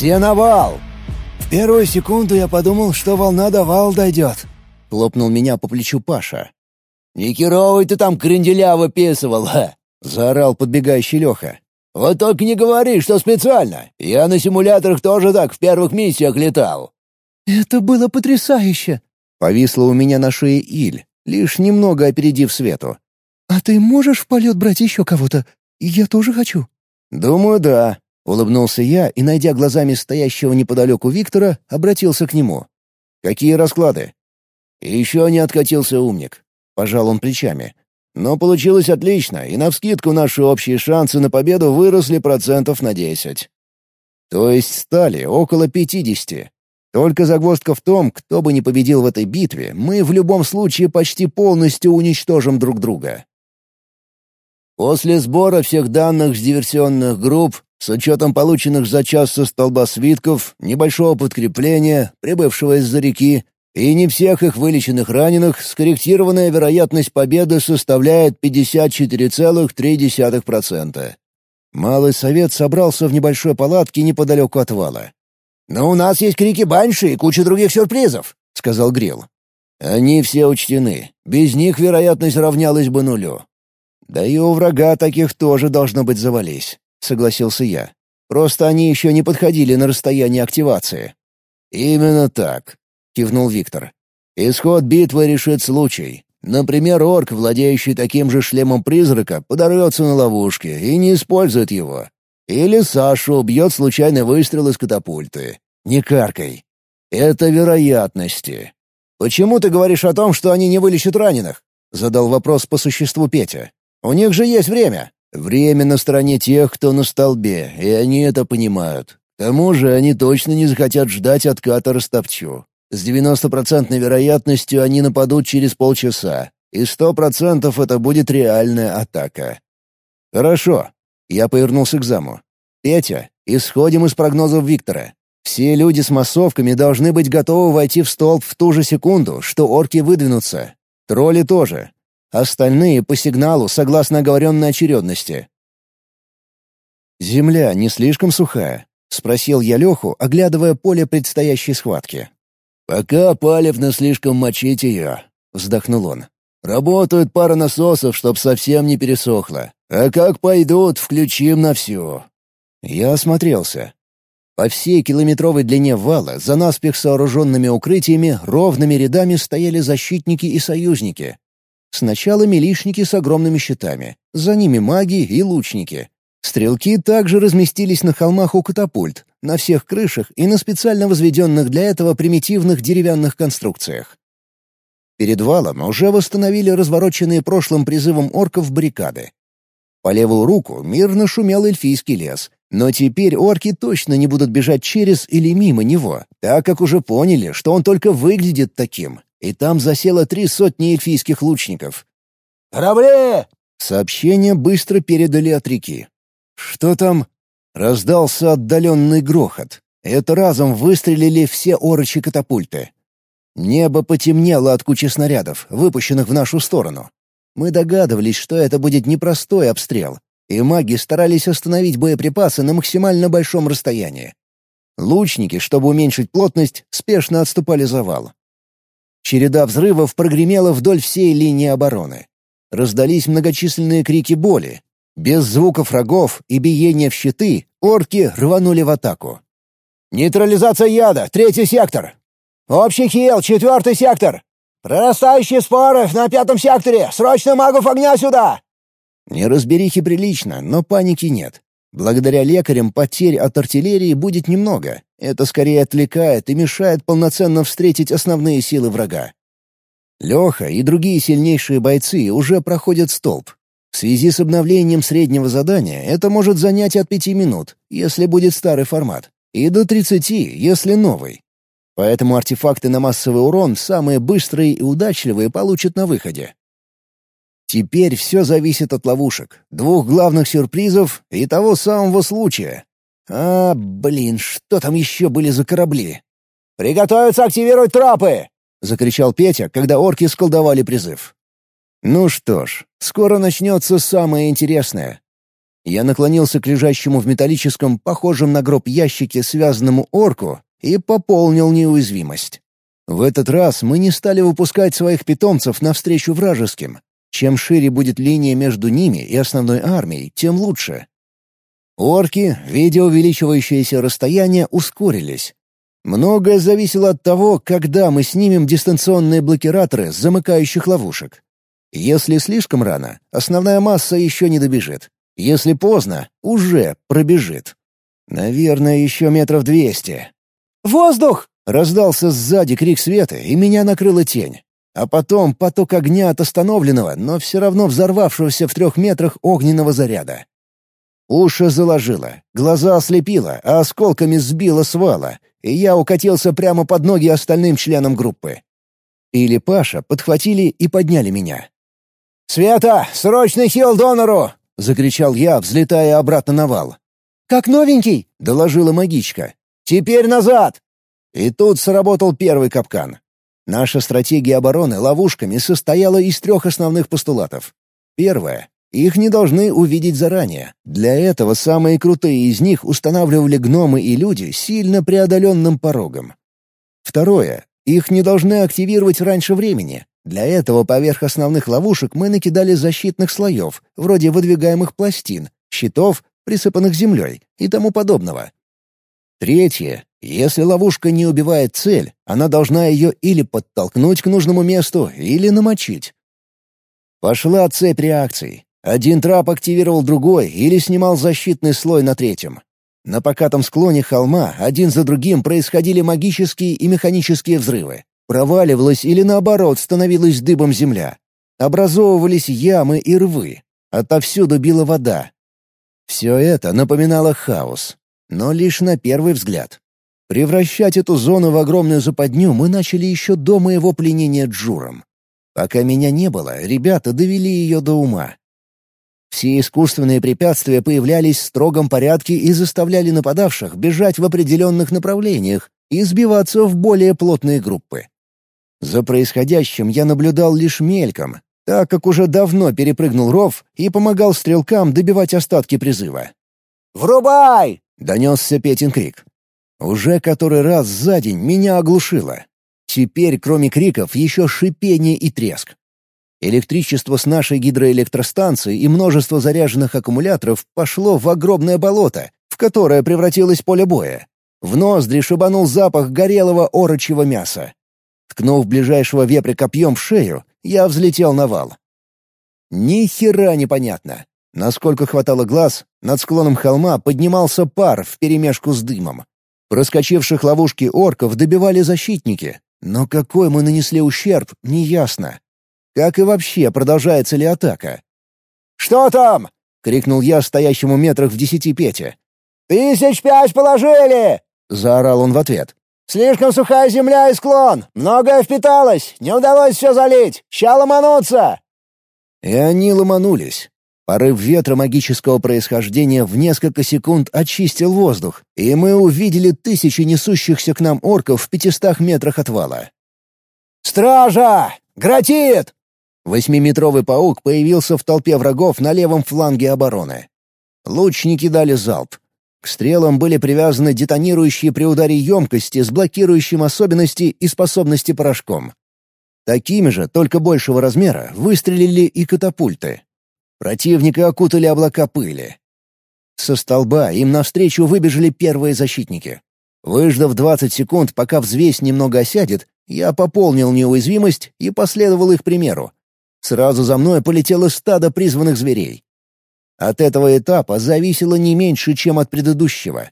Все на вал!» В первую секунду я подумал, что волна до вал дойдет. Хлопнул меня по плечу Паша. «Не херовый ты там кренделя выписывал, ха!» — заорал подбегающий Леха. «Вот только не говори, что специально. Я на симуляторах тоже так в первых миссиях летал». «Это было потрясающе!» — повисла у меня на шее Иль, лишь немного опередив Свету. «А ты можешь в полет брать еще кого-то? Я тоже хочу». «Думаю, да», — улыбнулся я и, найдя глазами стоящего неподалеку Виктора, обратился к нему. «Какие расклады?» «Еще не откатился умник», — пожал он плечами. «Но получилось отлично, и навскидку наши общие шансы на победу выросли процентов на десять. То есть стали около пятидесяти. Только загвоздка в том, кто бы ни победил в этой битве, мы в любом случае почти полностью уничтожим друг друга. После сбора всех данных с диверсионных групп, с учетом полученных за час со столба свитков, небольшого подкрепления, прибывшего из-за реки, и не всех их вылеченных раненых, скорректированная вероятность победы составляет 54,3%. Малый совет собрался в небольшой палатке неподалеку от вала. «Но у нас есть крики Банши и куча других сюрпризов», — сказал Грил. «Они все учтены. Без них вероятность равнялась бы нулю. «Да и у врага таких тоже должно быть завались», — согласился я. «Просто они еще не подходили на расстояние активации». «Именно так», — кивнул Виктор. «Исход битвы решит случай. Например, орк, владеющий таким же шлемом призрака, подорвется на ловушке и не использует его. Или Сашу убьет случайный выстрел из катапульты. Не каркай. Это вероятности. «Почему ты говоришь о том, что они не вылечат раненых?» — задал вопрос по существу Петя. У них же есть время. Время на стороне тех, кто на столбе, и они это понимают. К тому же они точно не захотят ждать отката Растопчу. С 90% вероятностью они нападут через полчаса, и 100% это будет реальная атака. Хорошо. Я повернулся к заму. Петя, исходим из прогнозов Виктора. Все люди с массовками должны быть готовы войти в столб в ту же секунду, что орки выдвинутся. Тролли тоже. Остальные по сигналу согласно оговоренной очередности. «Земля не слишком сухая?» — спросил я Леху, оглядывая поле предстоящей схватки. «Пока палевно слишком мочить ее», — вздохнул он. «Работают пара насосов, чтоб совсем не пересохло. А как пойдут, включим на всю». Я осмотрелся. По всей километровой длине вала, за наспех сооруженными укрытиями, ровными рядами стояли защитники и союзники, Сначала милишники с огромными щитами, за ними маги и лучники. Стрелки также разместились на холмах у катапульт, на всех крышах и на специально возведенных для этого примитивных деревянных конструкциях. Перед валом уже восстановили развороченные прошлым призывом орков баррикады. По левую руку мирно шумел эльфийский лес, но теперь орки точно не будут бежать через или мимо него, так как уже поняли, что он только выглядит таким, и там засело три сотни эльфийских лучников. «Корабли!» Сообщение быстро передали от реки. «Что там?» Раздался отдаленный грохот. Это разом выстрелили все орочи катапульты. Небо потемнело от кучи снарядов, выпущенных в нашу сторону. Мы догадывались, что это будет непростой обстрел, и маги старались остановить боеприпасы на максимально большом расстоянии. Лучники, чтобы уменьшить плотность, спешно отступали за вал. Череда взрывов прогремела вдоль всей линии обороны. Раздались многочисленные крики боли. Без звуков рогов и биения в щиты орки рванули в атаку. «Нейтрализация яда! Третий сектор! Общий хил! Четвертый сектор! Прорастающие споры на пятом секторе! Срочно магов огня сюда!» Неразберихи прилично, но паники нет. Благодаря лекарям потерь от артиллерии будет немного. Это скорее отвлекает и мешает полноценно встретить основные силы врага. Леха и другие сильнейшие бойцы уже проходят столб. В связи с обновлением среднего задания это может занять от пяти минут, если будет старый формат, и до тридцати, если новый. Поэтому артефакты на массовый урон самые быстрые и удачливые получат на выходе. Теперь все зависит от ловушек, двух главных сюрпризов и того самого случая. А, блин, что там еще были за корабли? «Приготовиться активировать трапы!» — закричал Петя, когда орки сколдовали призыв. Ну что ж, скоро начнется самое интересное. Я наклонился к лежащему в металлическом, похожем на гроб ящике, связанному орку, и пополнил неуязвимость. В этот раз мы не стали выпускать своих питомцев навстречу вражеским. Чем шире будет линия между ними и основной армией, тем лучше. Орки, видя увеличивающееся расстояние, ускорились. Многое зависело от того, когда мы снимем дистанционные блокираторы с замыкающих ловушек. Если слишком рано, основная масса еще не добежит. Если поздно, уже пробежит. Наверное, еще метров двести. «Воздух!» — раздался сзади крик света, и меня накрыла тень. А потом поток огня от остановленного, но все равно взорвавшегося в трех метрах огненного заряда. Уши заложило, глаза ослепило, а осколками сбило с вала, и я укатился прямо под ноги остальным членам группы. Или Паша подхватили и подняли меня. «Света, срочный хил донору!» — закричал я, взлетая обратно на вал. «Как новенький!» — доложила магичка. «Теперь назад!» И тут сработал первый капкан. Наша стратегия обороны ловушками состояла из трех основных постулатов. Первое их не должны увидеть заранее. Для этого самые крутые из них устанавливали гномы и люди сильно преодоленным порогом. Второе. Их не должны активировать раньше времени. Для этого поверх основных ловушек мы накидали защитных слоев, вроде выдвигаемых пластин, щитов, присыпанных землей и тому подобного. Третье. Если ловушка не убивает цель, она должна ее или подтолкнуть к нужному месту, или намочить. Пошла цепь реакций. Один трап активировал другой или снимал защитный слой на третьем. На покатом склоне холма один за другим происходили магические и механические взрывы. Проваливалась или наоборот становилась дыбом земля. Образовывались ямы и рвы. Отовсюду била вода. Все это напоминало хаос, но лишь на первый взгляд. Превращать эту зону в огромную западню мы начали еще до моего пленения Джуром. Пока меня не было, ребята довели ее до ума. Все искусственные препятствия появлялись в строгом порядке и заставляли нападавших бежать в определенных направлениях и сбиваться в более плотные группы. За происходящим я наблюдал лишь мельком, так как уже давно перепрыгнул ров и помогал стрелкам добивать остатки призыва. «Врубай!» — донесся Петин крик. Уже который раз за день меня оглушило. Теперь, кроме криков, еще шипение и треск. Электричество с нашей гидроэлектростанции и множество заряженных аккумуляторов пошло в огромное болото, в которое превратилось поле боя. В ноздри шибанул запах горелого орочьего мяса. Ткнув ближайшего вепря копьем в шею, я взлетел на вал. Ни хера непонятно. Насколько хватало глаз, над склоном холма поднимался пар вперемешку с дымом. Проскочивших ловушки орков добивали защитники, но какой мы нанесли ущерб, неясно. Как и вообще, продолжается ли атака? «Что там?» — крикнул я стоящему метрах в десяти Пете. «Тысяч пять положили!» — заорал он в ответ. «Слишком сухая земля и склон. Многое впиталось. Не удалось все залить. Ща ломануться!» И они ломанулись. Порыв ветра магического происхождения в несколько секунд очистил воздух, и мы увидели тысячи несущихся к нам орков в пятистах метрах от вала. «Стража! Гратит!» Восьмиметровый паук появился в толпе врагов на левом фланге обороны. Лучники дали залп. К стрелам были привязаны детонирующие при ударе емкости с блокирующим особенности и способности порошком. Такими же, только большего размера, выстрелили и катапульты. Противника окутали облака пыли. Со столба им навстречу выбежали первые защитники. Выждав 20 секунд, пока взвесь немного осядет, я пополнил неуязвимость и последовал их примеру, Сразу за мной полетело стадо призванных зверей. От этого этапа зависело не меньше, чем от предыдущего.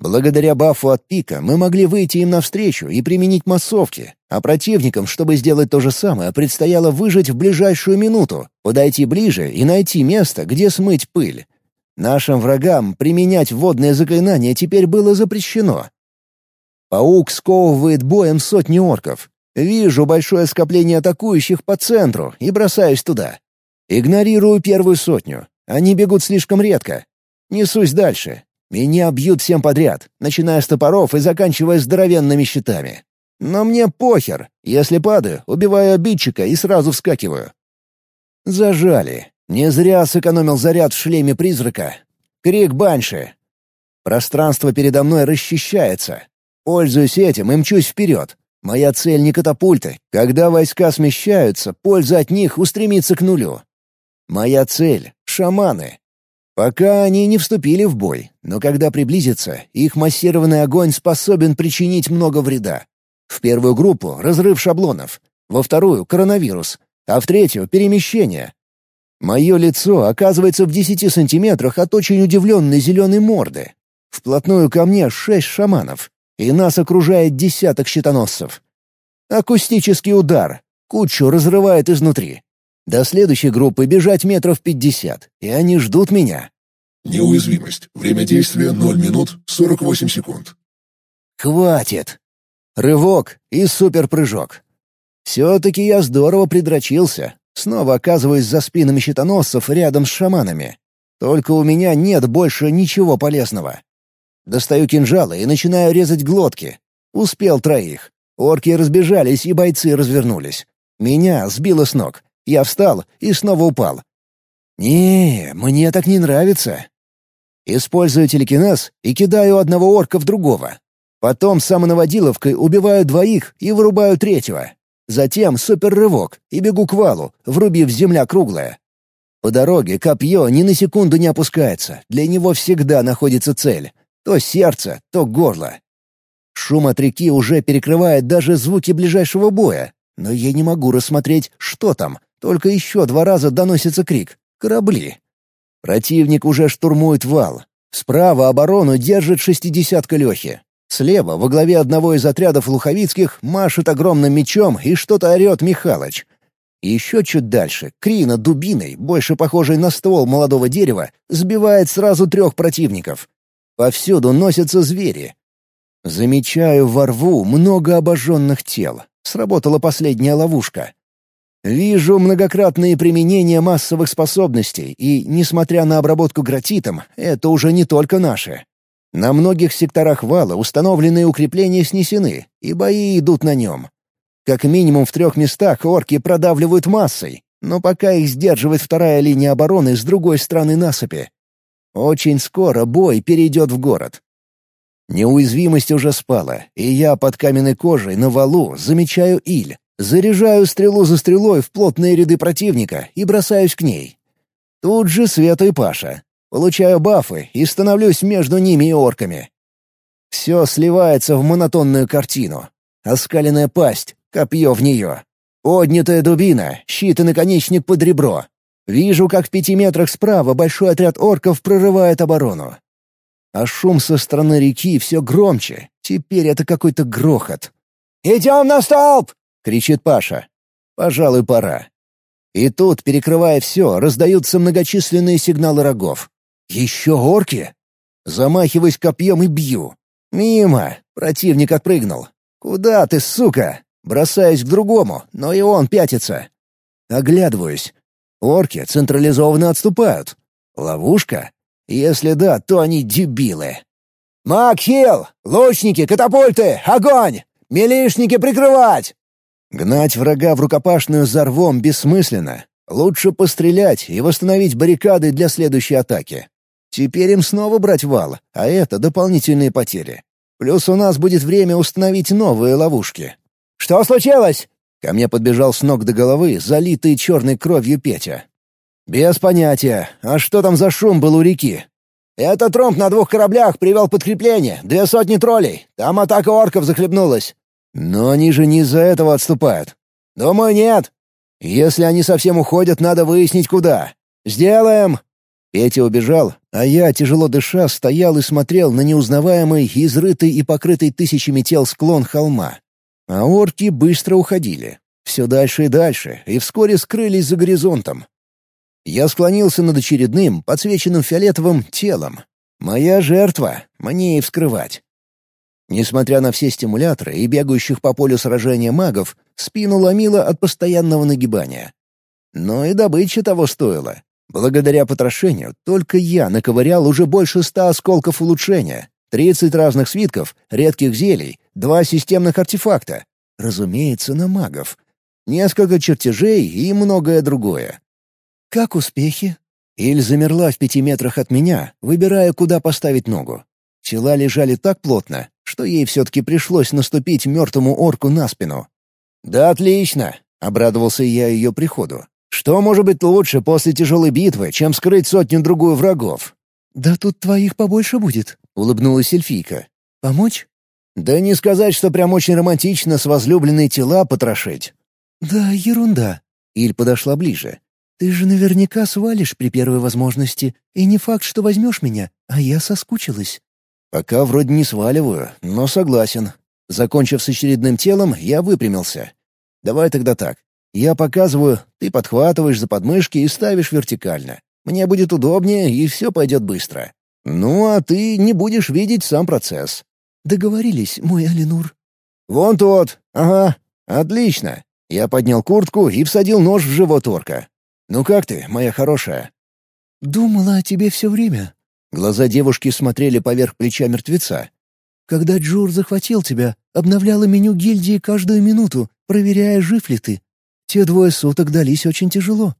Благодаря бафу от пика мы могли выйти им навстречу и применить массовки, а противникам, чтобы сделать то же самое, предстояло выжить в ближайшую минуту, подойти ближе и найти место, где смыть пыль. Нашим врагам применять водное заклинание теперь было запрещено. Паук сковывает боем сотни орков, Вижу большое скопление атакующих по центру и бросаюсь туда. Игнорирую первую сотню. Они бегут слишком редко. Несусь дальше. Меня бьют всем подряд, начиная с топоров и заканчивая здоровенными щитами. Но мне похер. Если падаю, убиваю обидчика и сразу вскакиваю. Зажали. Не зря сэкономил заряд в шлеме призрака. Крик Банши. Пространство передо мной расчищается. Пользуюсь этим и мчусь вперед. Моя цель не катапульты. Когда войска смещаются, польза от них устремится к нулю. Моя цель — шаманы. Пока они не вступили в бой, но когда приблизятся, их массированный огонь способен причинить много вреда. В первую группу — разрыв шаблонов, во вторую — коронавирус, а в третью — перемещение. Мое лицо оказывается в десяти сантиметрах от очень удивленной зеленой морды. Вплотную ко мне шесть шаманов, и нас окружает десяток щитоносцев. Акустический удар. Кучу разрывает изнутри. До следующей группы бежать метров пятьдесят, и они ждут меня. Неуязвимость. Время действия 0 минут 48 секунд. Хватит. Рывок и суперпрыжок. Все-таки я здорово придрочился. Снова оказываюсь за спинами щитоносцев рядом с шаманами. Только у меня нет больше ничего полезного. Достаю кинжалы и начинаю резать глотки. Успел троих. Орки разбежались, и бойцы развернулись. Меня сбило с ног. Я встал и снова упал. «Не, мне так не нравится». Использую телекинез и кидаю одного орка в другого. Потом самонаводиловкой убиваю двоих и вырубаю третьего. Затем суперрывок и бегу к валу, врубив земля круглая. По дороге копье ни на секунду не опускается, для него всегда находится цель. То сердце, то горло. Шум от реки уже перекрывает даже звуки ближайшего боя, но я не могу рассмотреть, что там, только еще два раза доносится крик «Корабли!». Противник уже штурмует вал. Справа оборону держит шестидесятка Лехи. Слева, во главе одного из отрядов луховицких, машет огромным мечом и что-то орет Михалыч. Еще чуть дальше, Крина дубиной, больше похожей на ствол молодого дерева, сбивает сразу трех противников. Повсюду носятся звери. Замечаю во рву много обожженных тел. Сработала последняя ловушка. Вижу многократные применения массовых способностей, и, несмотря на обработку гратитом, это уже не только наши. На многих секторах вала установленные укрепления снесены, и бои идут на нем. Как минимум в трех местах орки продавливают массой, но пока их сдерживает вторая линия обороны с другой стороны насыпи. Очень скоро бой перейдет в город. Неуязвимость уже спала, и я под каменной кожей на валу замечаю иль, Заряжаю стрелу за стрелой в плотные ряды противника и бросаюсь к ней. Тут же Света и Паша. Получаю бафы и становлюсь между ними и орками. Все сливается в монотонную картину. Оскаленная пасть, копье в нее. Поднятая дубина, щит и наконечник под ребро. Вижу, как в пяти метрах справа большой отряд орков прорывает оборону. А шум со стороны реки все громче. Теперь это какой-то грохот. «Идем на столб!» — кричит Паша. «Пожалуй, пора». И тут, перекрывая все, раздаются многочисленные сигналы рогов. «Еще орки?» Замахиваюсь копьем и бью. «Мимо!» — противник отпрыгнул. «Куда ты, сука?» Бросаюсь к другому, но и он пятится. Оглядываюсь. Орки централизованно отступают. Ловушка? Если да, то они дебилы. «Макхилл! Лучники, катапульты! Огонь! Милишники прикрывать!» Гнать врага в рукопашную за рвом бессмысленно. Лучше пострелять и восстановить баррикады для следующей атаки. Теперь им снова брать вал, а это дополнительные потери. Плюс у нас будет время установить новые ловушки. «Что случилось?» Ко мне подбежал с ног до головы, залитый черной кровью Петя. «Без понятия. А что там за шум был у реки?» «Это тромб на двух кораблях привел подкрепление, две сотни троллей. Там атака орков захлебнулась. Но они же не из-за этого отступают. Думаю, нет. Если они совсем уходят, надо выяснить, куда. Сделаем!» Петя убежал, а я, тяжело дыша, стоял и смотрел на неузнаваемый, изрытый и покрытый тысячами тел склон холма. А орки быстро уходили. Все дальше и дальше, и вскоре скрылись за горизонтом. Я склонился над очередным, подсвеченным фиолетовым телом. Моя жертва, мне и вскрывать. Несмотря на все стимуляторы и бегающих по полю сражения магов, спину ломило от постоянного нагибания. Но и добыча того стоила. Благодаря потрошению только я наковырял уже больше ста осколков улучшения, тридцать разных свитков, редких зелий, два системных артефакта. Разумеется, на магов. Несколько чертежей и многое другое. «Как успехи?» Иль замерла в пяти метрах от меня, выбирая, куда поставить ногу. Тела лежали так плотно, что ей все-таки пришлось наступить мертвому орку на спину. «Да отлично!» — обрадовался я ее приходу. «Что может быть лучше после тяжелой битвы, чем скрыть сотню-другую врагов?» «Да тут твоих побольше будет», — улыбнулась эльфийка. «Помочь?» «Да не сказать, что прям очень романтично с возлюбленной тела потрошить». «Да ерунда». Иль подошла ближе. «Ты же наверняка свалишь при первой возможности, и не факт, что возьмешь меня, а я соскучилась». «Пока вроде не сваливаю, но согласен». Закончив с очередным телом, я выпрямился. «Давай тогда так. Я показываю, ты подхватываешь за подмышки и ставишь вертикально. Мне будет удобнее, и все пойдет быстро. Ну, а ты не будешь видеть сам процесс». «Договорились, мой Алинур». «Вон тот. Ага. Отлично». Я поднял куртку и всадил нож в живот орка. «Ну как ты, моя хорошая?» «Думала о тебе все время», Глаза девушки смотрели поверх плеча мертвеца. «Когда Джур захватил тебя, обновляла меню гильдии каждую минуту, проверяя, жив ли ты. Те двое суток дались очень тяжело».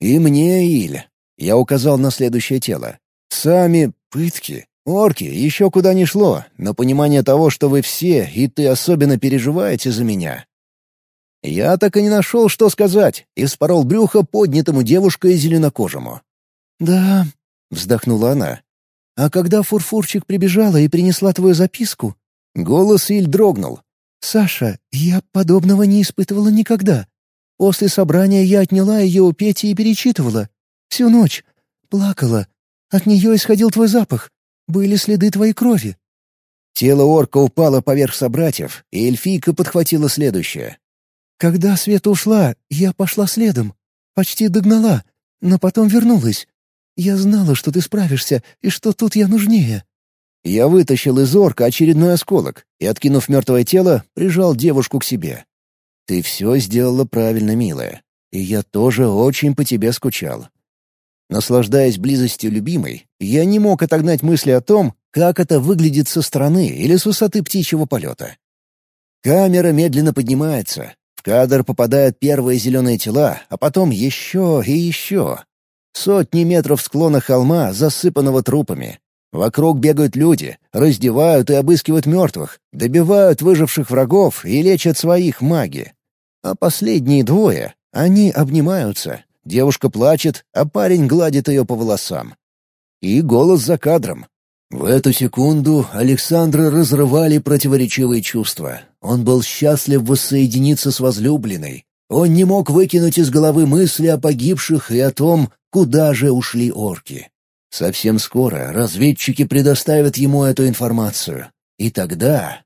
«И мне, Иль». Я указал на следующее тело. «Сами пытки. Орки, еще куда ни шло, но понимание того, что вы все, и ты особенно переживаете за меня». Я так и не нашел, что сказать, и спорол брюхо поднятому девушкой зеленокожему. «Да», — вздохнула она, а когда Фурфурчик прибежала и принесла твою записку, голос Иль дрогнул. «Саша, я подобного не испытывала никогда. После собрания я отняла ее у Пети и перечитывала. Всю ночь. Плакала. От нее исходил твой запах. Были следы твоей крови». Тело орка упало поверх собратьев, и эльфийка подхватила следующее. «Когда Света ушла, я пошла следом. Почти догнала, но потом вернулась. Я знала, что ты справишься, и что тут я нужнее». Я вытащил из орка очередной осколок и, откинув мертвое тело, прижал девушку к себе. «Ты все сделала правильно, милая, и я тоже очень по тебе скучал». Наслаждаясь близостью любимой, я не мог отогнать мысли о том, как это выглядит со стороны или с высоты птичьего полета. Камера медленно поднимается. В кадр попадают первые зеленые тела, а потом еще и еще. Сотни метров склона холма, засыпанного трупами. Вокруг бегают люди, раздевают и обыскивают мертвых, добивают выживших врагов и лечат своих маги. А последние двое, они обнимаются. Девушка плачет, а парень гладит ее по волосам. И голос за кадром. В эту секунду Александра разрывали противоречивые чувства. Он был счастлив воссоединиться с возлюбленной. Он не мог выкинуть из головы мысли о погибших и о том, Куда же ушли орки? Совсем скоро разведчики предоставят ему эту информацию. И тогда